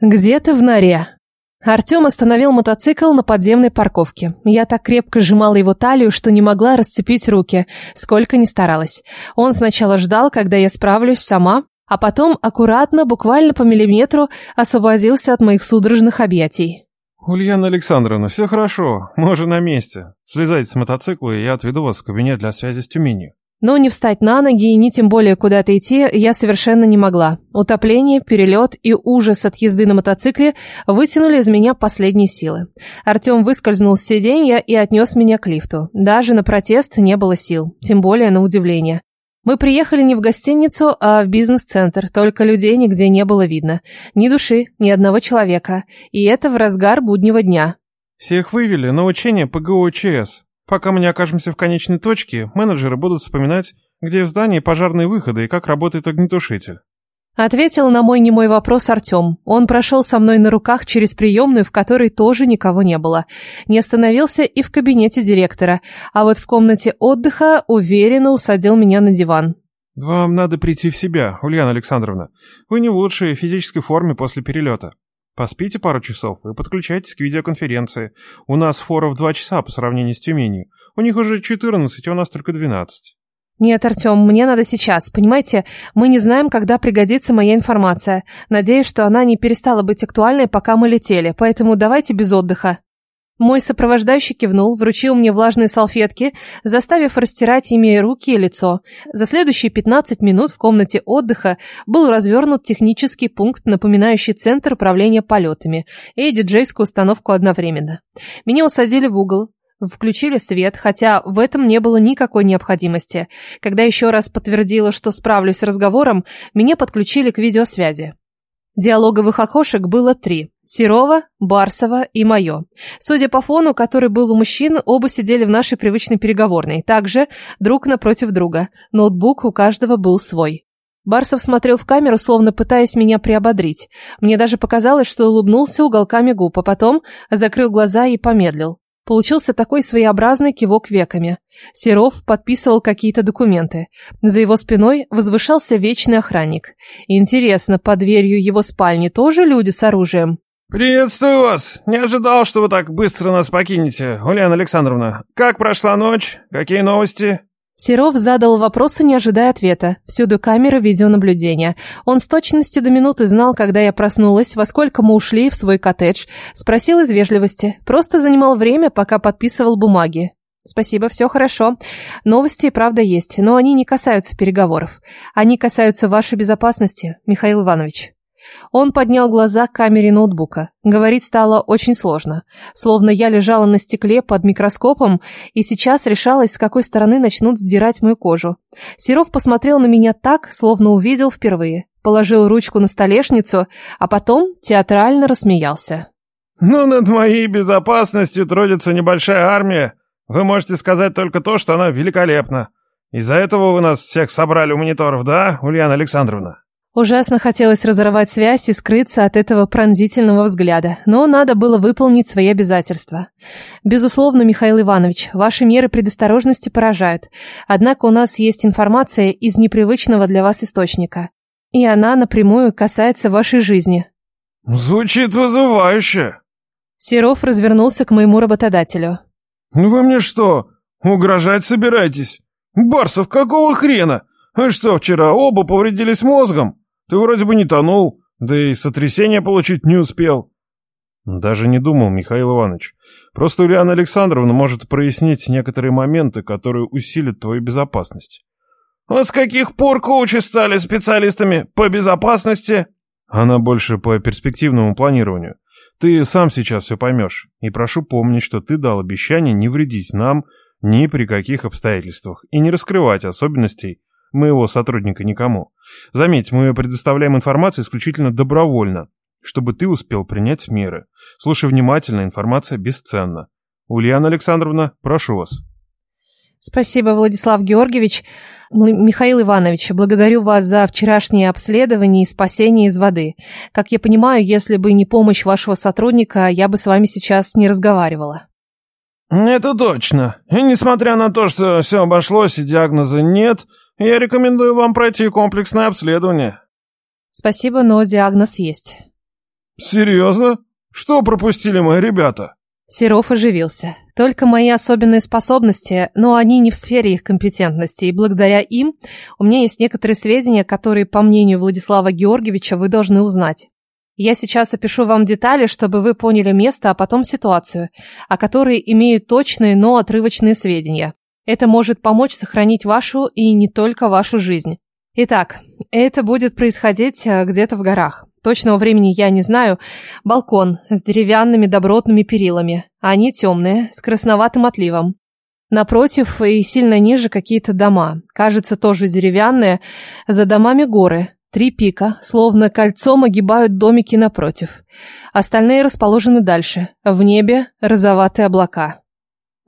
Где-то в норе. Артем остановил мотоцикл на подземной парковке. Я так крепко сжимала его талию, что не могла расцепить руки, сколько ни старалась. Он сначала ждал, когда я справлюсь сама, а потом аккуратно, буквально по миллиметру, освободился от моих судорожных объятий. «Ульяна Александровна, все хорошо, мы уже на месте. Слезайте с мотоцикла, и я отведу вас в кабинет для связи с Тюменью». Но не встать на ноги и ни тем более куда-то идти я совершенно не могла. Утопление, перелет и ужас от езды на мотоцикле вытянули из меня последние силы. Артем выскользнул с сиденья и отнес меня к лифту. Даже на протест не было сил, тем более на удивление. Мы приехали не в гостиницу, а в бизнес-центр, только людей нигде не было видно. Ни души, ни одного человека. И это в разгар буднего дня. «Всех вывели на учение по ГОЧС», Пока мы не окажемся в конечной точке, менеджеры будут вспоминать, где в здании пожарные выходы и как работает огнетушитель. Ответил на мой немой вопрос Артем. Он прошел со мной на руках через приемную, в которой тоже никого не было. Не остановился и в кабинете директора, а вот в комнате отдыха уверенно усадил меня на диван. «Вам надо прийти в себя, Ульяна Александровна. Вы не в лучшей физической форме после перелета. Поспите пару часов и подключайтесь к видеоконференции. У нас фора в два часа по сравнению с Тюменью. У них уже 14, а у нас только 12. Нет, Артем, мне надо сейчас. Понимаете, мы не знаем, когда пригодится моя информация. Надеюсь, что она не перестала быть актуальной, пока мы летели, поэтому давайте без отдыха. Мой сопровождающий кивнул, вручил мне влажные салфетки, заставив растирать ими руки и лицо. За следующие 15 минут в комнате отдыха был развернут технический пункт, напоминающий центр управления полетами, и диджейскую установку одновременно. Меня усадили в угол, Включили свет, хотя в этом не было никакой необходимости. Когда еще раз подтвердила, что справлюсь с разговором, меня подключили к видеосвязи. Диалоговых окошек было три. Серова, Барсова и мое. Судя по фону, который был у мужчин, оба сидели в нашей привычной переговорной. Также друг напротив друга. Ноутбук у каждого был свой. Барсов смотрел в камеру, словно пытаясь меня приободрить. Мне даже показалось, что улыбнулся уголками губ, а потом закрыл глаза и помедлил. Получился такой своеобразный кивок веками. Серов подписывал какие-то документы. За его спиной возвышался вечный охранник. Интересно, под дверью его спальни тоже люди с оружием? «Приветствую вас! Не ожидал, что вы так быстро нас покинете, Ульяна Александровна. Как прошла ночь? Какие новости?» Серов задал вопросы, не ожидая ответа. Всюду камеры видеонаблюдения. Он с точностью до минуты знал, когда я проснулась, во сколько мы ушли в свой коттедж. Спросил из вежливости. Просто занимал время, пока подписывал бумаги. Спасибо, все хорошо. Новости и правда есть, но они не касаются переговоров. Они касаются вашей безопасности, Михаил Иванович. Он поднял глаза к камере ноутбука. Говорить стало очень сложно. Словно я лежала на стекле под микроскопом и сейчас решалась, с какой стороны начнут сдирать мою кожу. Серов посмотрел на меня так, словно увидел впервые. Положил ручку на столешницу, а потом театрально рассмеялся. «Ну, над моей безопасностью трудится небольшая армия. Вы можете сказать только то, что она великолепна. Из-за этого вы нас всех собрали у мониторов, да, Ульяна Александровна?» Ужасно хотелось разорвать связь и скрыться от этого пронзительного взгляда, но надо было выполнить свои обязательства. Безусловно, Михаил Иванович, ваши меры предосторожности поражают. Однако у нас есть информация из непривычного для вас источника. И она напрямую касается вашей жизни. Звучит вызывающе. Серов развернулся к моему работодателю. Вы мне что, угрожать собираетесь? Барсов, какого хрена? Вы что, вчера оба повредились мозгом? Ты вроде бы не тонул, да и сотрясение получить не успел. Даже не думал, Михаил Иванович. Просто Ульяна Александровна может прояснить некоторые моменты, которые усилят твою безопасность. Вот с каких пор коучи стали специалистами по безопасности? Она больше по перспективному планированию. Ты сам сейчас все поймешь. И прошу помнить, что ты дал обещание не вредить нам ни при каких обстоятельствах и не раскрывать особенностей моего сотрудника никому. Заметь, мы предоставляем информацию исключительно добровольно, чтобы ты успел принять меры. Слушай внимательно, информация бесценна. Ульяна Александровна, прошу вас. Спасибо, Владислав Георгиевич. Михаил Иванович, благодарю вас за вчерашнее обследование и спасение из воды. Как я понимаю, если бы не помощь вашего сотрудника, я бы с вами сейчас не разговаривала. Это точно. И несмотря на то, что все обошлось и диагноза нет, я рекомендую вам пройти комплексное обследование. Спасибо, но диагноз есть. Серьезно? Что пропустили мои ребята? Серов оживился. Только мои особенные способности, но они не в сфере их компетентности, и благодаря им у меня есть некоторые сведения, которые, по мнению Владислава Георгиевича, вы должны узнать. Я сейчас опишу вам детали, чтобы вы поняли место, а потом ситуацию, о которой имеют точные, но отрывочные сведения. Это может помочь сохранить вашу и не только вашу жизнь. Итак, это будет происходить э, где-то в горах. Точного времени я не знаю. Балкон с деревянными добротными перилами. Они темные, с красноватым отливом. Напротив и сильно ниже какие-то дома. Кажется, тоже деревянные. За домами горы. Три пика, словно кольцом огибают домики напротив. Остальные расположены дальше. В небе розоватые облака.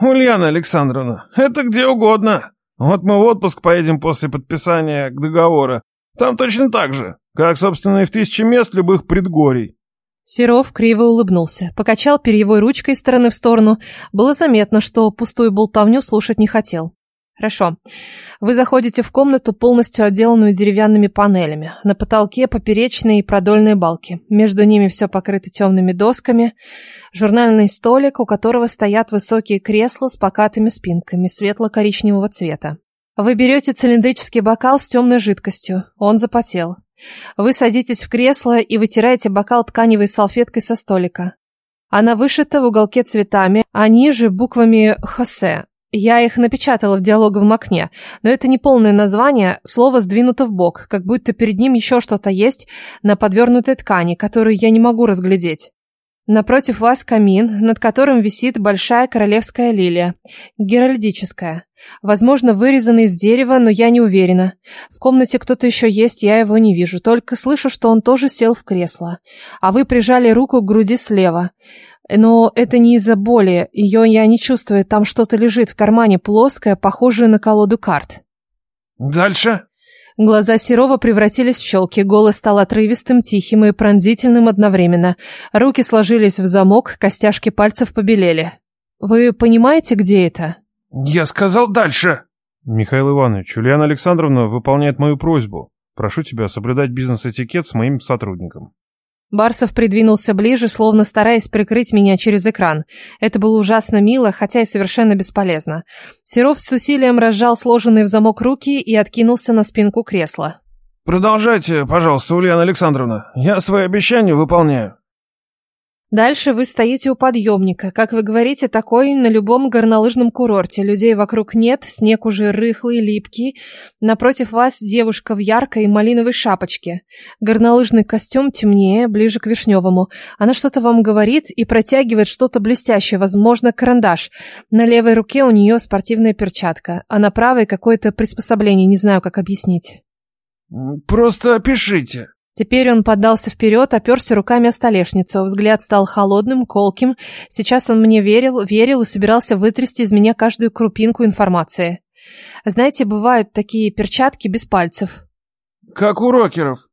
«Ульяна Александровна, это где угодно. Вот мы в отпуск поедем после подписания договора. Там точно так же. Как, собственно, и в тысячи мест любых предгорий. Серов криво улыбнулся, покачал перьевой ручкой из стороны в сторону. Было заметно, что пустую болтовню слушать не хотел. Хорошо. Вы заходите в комнату, полностью отделанную деревянными панелями. На потолке поперечные и продольные балки. Между ними все покрыто темными досками. Журнальный столик, у которого стоят высокие кресла с покатыми спинками светло-коричневого цвета. Вы берете цилиндрический бокал с темной жидкостью. Он запотел. Вы садитесь в кресло и вытираете бокал тканевой салфеткой со столика. Она вышита в уголке цветами, а ниже буквами «Хосе». Я их напечатала в диалоговом окне, но это не полное название, слово сдвинуто в бок, как будто перед ним еще что-то есть на подвернутой ткани, которую я не могу разглядеть. Напротив вас камин, над которым висит большая королевская лилия, геральдическая. Возможно, вырезанный из дерева, но я не уверена. В комнате кто-то еще есть, я его не вижу, только слышу, что он тоже сел в кресло. А вы прижали руку к груди слева. Но это не из-за боли, ее я не чувствую, там что-то лежит в кармане, плоское, похожее на колоду карт. «Дальше?» Глаза Серова превратились в щелки, голос стал отрывистым, тихим и пронзительным одновременно. Руки сложились в замок, костяшки пальцев побелели. «Вы понимаете, где это?» «Я сказал дальше!» «Михаил Иванович, Ульяна Александровна выполняет мою просьбу. Прошу тебя соблюдать бизнес-этикет с моим сотрудником». Барсов придвинулся ближе, словно стараясь прикрыть меня через экран. Это было ужасно мило, хотя и совершенно бесполезно. Серов с усилием разжал сложенные в замок руки и откинулся на спинку кресла. «Продолжайте, пожалуйста, Ульяна Александровна. Я свои обещания выполняю». Дальше вы стоите у подъемника. Как вы говорите, такой на любом горнолыжном курорте. Людей вокруг нет, снег уже рыхлый, липкий. Напротив вас девушка в яркой малиновой шапочке. Горнолыжный костюм темнее, ближе к вишневому. Она что-то вам говорит и протягивает что-то блестящее, возможно, карандаш. На левой руке у нее спортивная перчатка, а на правой какое-то приспособление, не знаю, как объяснить. «Просто опишите», Теперь он поддался вперед, оперся руками о столешницу. Взгляд стал холодным, колким. Сейчас он мне верил, верил и собирался вытрясти из меня каждую крупинку информации. Знаете, бывают такие перчатки без пальцев. «Как у рокеров».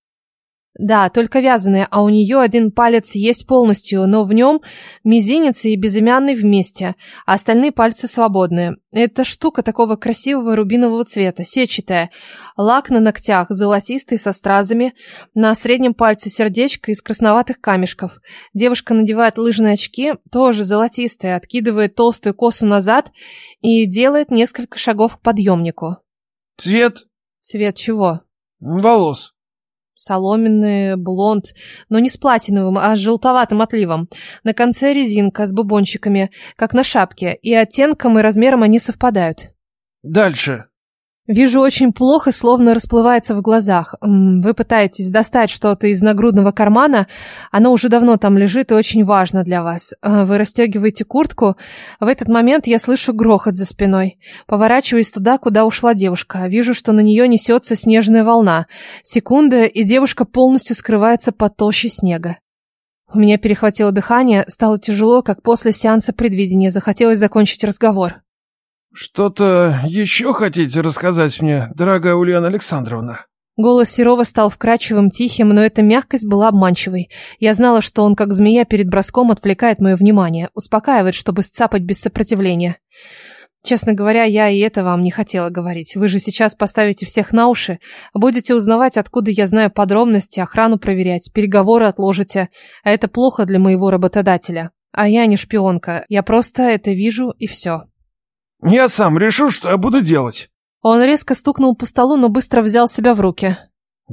Да, только вязаные, а у нее один палец есть полностью, но в нем мизинец и безымянный вместе, а остальные пальцы свободные. Эта штука такого красивого рубинового цвета, сетчатая. Лак на ногтях, золотистый, со стразами. На среднем пальце сердечко из красноватых камешков. Девушка надевает лыжные очки, тоже золотистые, откидывает толстую косу назад и делает несколько шагов к подъемнику. «Цвет?» «Цвет чего?» «Волос». Соломенный, блонд, но не с платиновым, а с желтоватым отливом. На конце резинка с бубончиками, как на шапке, и оттенком и размером они совпадают. «Дальше». Вижу очень плохо, словно расплывается в глазах. Вы пытаетесь достать что-то из нагрудного кармана, оно уже давно там лежит и очень важно для вас. А, вы расстегиваете куртку. В этот момент я слышу грохот за спиной. Поворачиваюсь туда, куда ушла девушка. Вижу, что на нее несется снежная волна. Секунда, и девушка полностью скрывается под толщей снега. У меня перехватило дыхание, стало тяжело, как после сеанса предвидения. Захотелось закончить разговор. «Что-то еще хотите рассказать мне, дорогая Ульяна Александровна?» Голос Серова стал вкрадчивым, тихим, но эта мягкость была обманчивой. Я знала, что он, как змея перед броском, отвлекает мое внимание, успокаивает, чтобы сцапать без сопротивления. Честно говоря, я и это вам не хотела говорить. Вы же сейчас поставите всех на уши, будете узнавать, откуда я знаю подробности, охрану проверять, переговоры отложите. А это плохо для моего работодателя. А я не шпионка, я просто это вижу и все. Я сам решу, что я буду делать. Он резко стукнул по столу, но быстро взял себя в руки.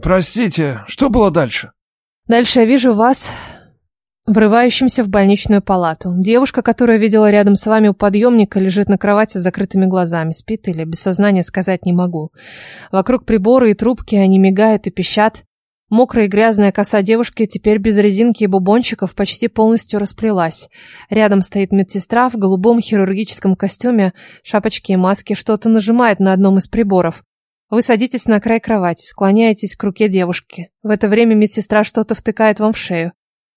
Простите, что было дальше? Дальше я вижу вас врывающимся в больничную палату. Девушка, которая видела рядом с вами у подъемника, лежит на кровати с закрытыми глазами. Спит или без сознания сказать не могу. Вокруг приборы и трубки, они мигают и пищат. Мокрая и грязная коса девушки теперь без резинки и бубончиков почти полностью расплелась. Рядом стоит медсестра в голубом хирургическом костюме, шапочке и маске, что-то нажимает на одном из приборов. Вы садитесь на край кровати, склоняетесь к руке девушки. В это время медсестра что-то втыкает вам в шею.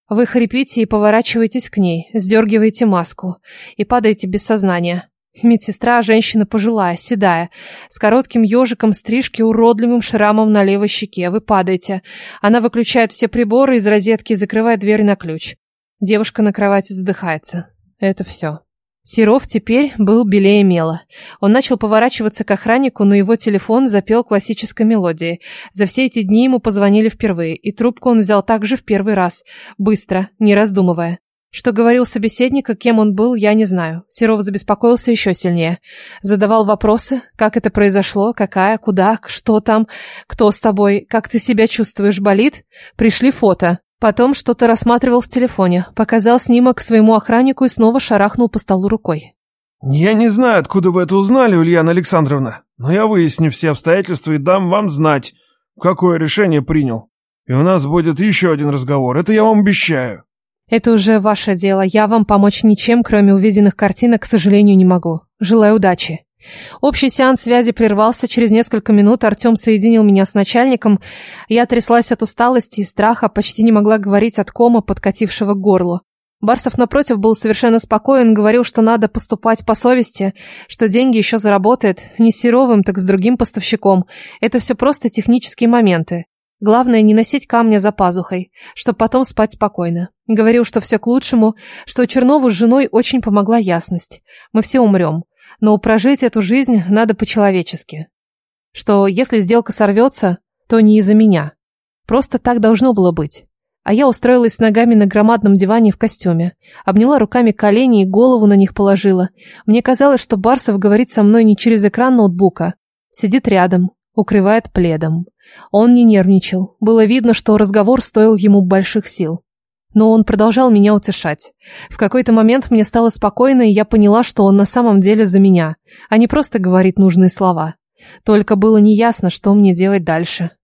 Вы хрипите и поворачиваетесь к ней, сдергиваете маску и падаете без сознания. Медсестра – женщина пожилая, седая, с коротким ежиком стрижки, уродливым шрамом на левой щеке. Вы падаете. Она выключает все приборы из розетки и закрывает дверь на ключ. Девушка на кровати задыхается. Это все. Серов теперь был белее мела. Он начал поворачиваться к охраннику, но его телефон запел классической мелодией. За все эти дни ему позвонили впервые, и трубку он взял также в первый раз, быстро, не раздумывая. Что говорил собеседник и кем он был, я не знаю. Серов забеспокоился еще сильнее. Задавал вопросы, как это произошло, какая, куда, что там, кто с тобой, как ты себя чувствуешь, болит? Пришли фото. Потом что-то рассматривал в телефоне, показал снимок своему охраннику и снова шарахнул по столу рукой. «Я не знаю, откуда вы это узнали, Ульяна Александровна, но я выясню все обстоятельства и дам вам знать, какое решение принял. И у нас будет еще один разговор, это я вам обещаю». «Это уже ваше дело, я вам помочь ничем, кроме увиденных картинок, к сожалению, не могу. Желаю удачи». Общий сеанс связи прервался. Через несколько минут Артем соединил меня с начальником. Я тряслась от усталости и страха, почти не могла говорить от кома, подкатившего к горлу. Барсов, напротив, был совершенно спокоен, говорил, что надо поступать по совести, что деньги еще заработает, не с Серовым, так с другим поставщиком. Это все просто технические моменты. Главное, не носить камня за пазухой, чтобы потом спать спокойно. Говорил, что все к лучшему, что Чернову с женой очень помогла ясность. Мы все умрем но прожить эту жизнь надо по-человечески. Что если сделка сорвется, то не из-за меня. Просто так должно было быть. А я устроилась ногами на громадном диване в костюме. Обняла руками колени и голову на них положила. Мне казалось, что Барсов говорит со мной не через экран ноутбука. Сидит рядом, укрывает пледом. Он не нервничал. Было видно, что разговор стоил ему больших сил. Но он продолжал меня утешать. В какой-то момент мне стало спокойно, и я поняла, что он на самом деле за меня, а не просто говорит нужные слова. Только было неясно, что мне делать дальше.